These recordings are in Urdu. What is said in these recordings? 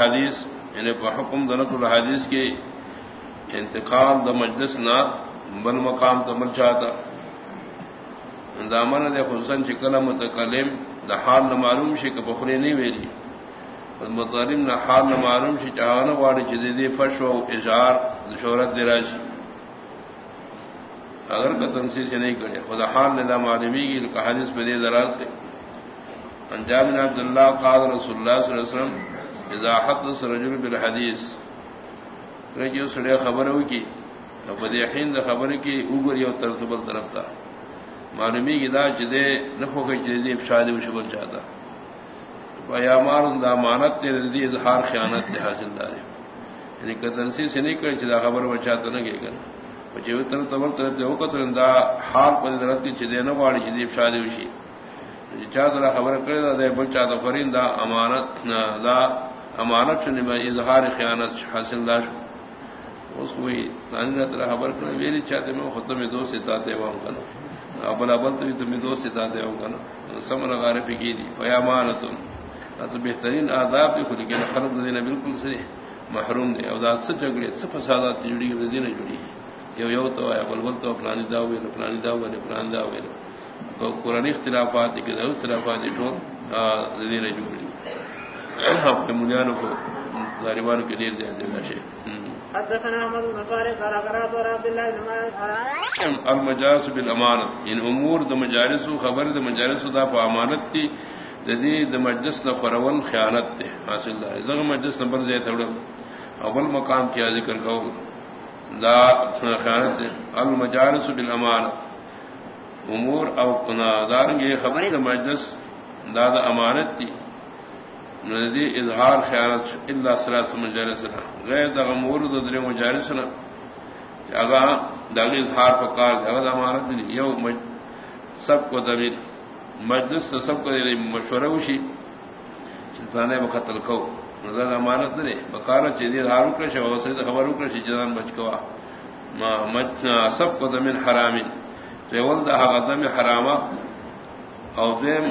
حدیث یعنی حکم دنت الحدیث کے انتقال د مجلس نہ بل مقام تمل چاہتا۔ دامن دے حسن چکل متکلم دا حال نہ معلوم شی کہ بخری نہیں ویلی۔ متعلم نہ حال نہ معلوم شی چاہنا واڑی جدیدی فش و اظہار شہرت دراشی اگر کا تنسی سے نہیں کرے، خدا حال نے دا معلومی کی حدیث پہ دے درات انجام عبد اللہ قاد رسول اللہ صلی اللہ علیہ وسلم اذا حدث رجل بالحديث. رجو سڑے خبر ہو کی اب یقین دا خبر کی اوگر یو ترتب طرف تھا معلومی کی دا جدے نفو کے جدے افشاد و شبل چاہتا. یا مار دا مانت تیرے دی اظہار خیانت تے حاصل دارے یعنی کتنسی سے نہیں کرے چدا خبر وہ چاہتا نہ گئے گا جو ترتب طرف تے وقت دا حال پر درتی چدے نہ واڑی جدے افشاد وشی چاہتا خبر کرے دا دے بچا دا فرین دا امانت دا امانت چنی میں اظہار خیانت حاصل داش اس کو طرح خبر کرنا میری چاہتے میں خود تمہیں دو سے تاتے ہوا ہوں کنا. ابل ابل تو تمہیں دو سے تاتے ہوں کنا. سمن غار پہ کی دی فیا مانت تو بہترین آداب بھی خود کے خلق دینا بالکل سری محروم دے اوداد سے جگڑے سب فسادات جڑی ہوئی دینا جڑی ہے یہ یو تو ہے بل بل تو فلانی دا ہوئے فلانی دا ہوئے فلانی دا ہوئے قرآن اختلافات کے اختلافات دینا جڑی اپنے منیان کو ظالمان کے دیر زیادہ نشے المجالس بالامانت ان امور د مجالس خبر د مجالس دا په امانت تھی ددی د مجلس نہ فرول خیانت تے حاصل دا دغه مجلس نمبر زے تھوڑ اول مقام کیا ذکر کو دا خیانت تے المجالس بالامانت امور او دارنگے خبر د مجلس دا د امانت تھی ندی اظہار خیالت اللہ سلاس مجالسنا غیر دا غمور دا در مجالسنا اگا داغی اظہار پکار دے اگا امانت دی یو مج... سب کو دبیر مجلس سب کو دیر یعنی مشورہ وشی. چلپانے بقتل کو. نظر امانت دے بکارا چیدی اظہار اکرش و سید خبر اکرش جنان بچ کوا. مج... سب کو دمین حرامین. تو اول دا حقا دم حرامہ او دیم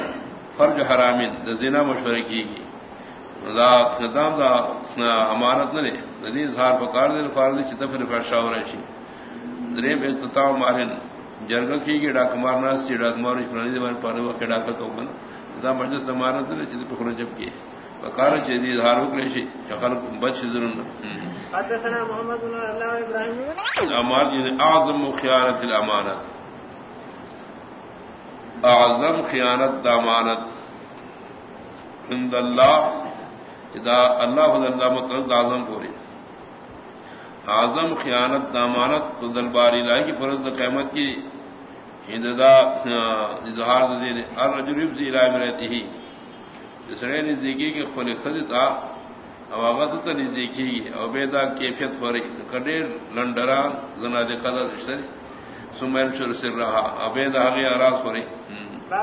فرج حرامین. دا زنا مشورہ کی گی ندام دا امانت نہ لے ندی اظہار پکار دے فارد چتفر فرشا ہو رہی دریم اختتاء مارن جرگ کی گی ڈاک مارنا سی ڈاک مار فلانی دے بار پارے وقت ڈاک تو کنا دا مجلس امانت نہ چت پکڑ جب کی پکار چدی اظہار ہو رہی خلق بچ ضرور حدثنا محمد بن الله ابراهيم امانت اعظم خیانت الامانت اعظم خیانت دا امانت عند اللہ دا اللہ حضر اللہ مطلب اعظم پوری۔ اعظم خیانت دامانت تو دلباری لائی کی فرض قیمت کی ہنددا اظہار دین۔ الرجب سی رائے میں رہتی ہی جسرے نزدیکی کے خل خز تھا اواغت تو نزدیکی اوبیدا کیفیت فوری کڈیر لنڈران زنا دے قدر سمیل شر سر رہا ابید آگے آراز فوری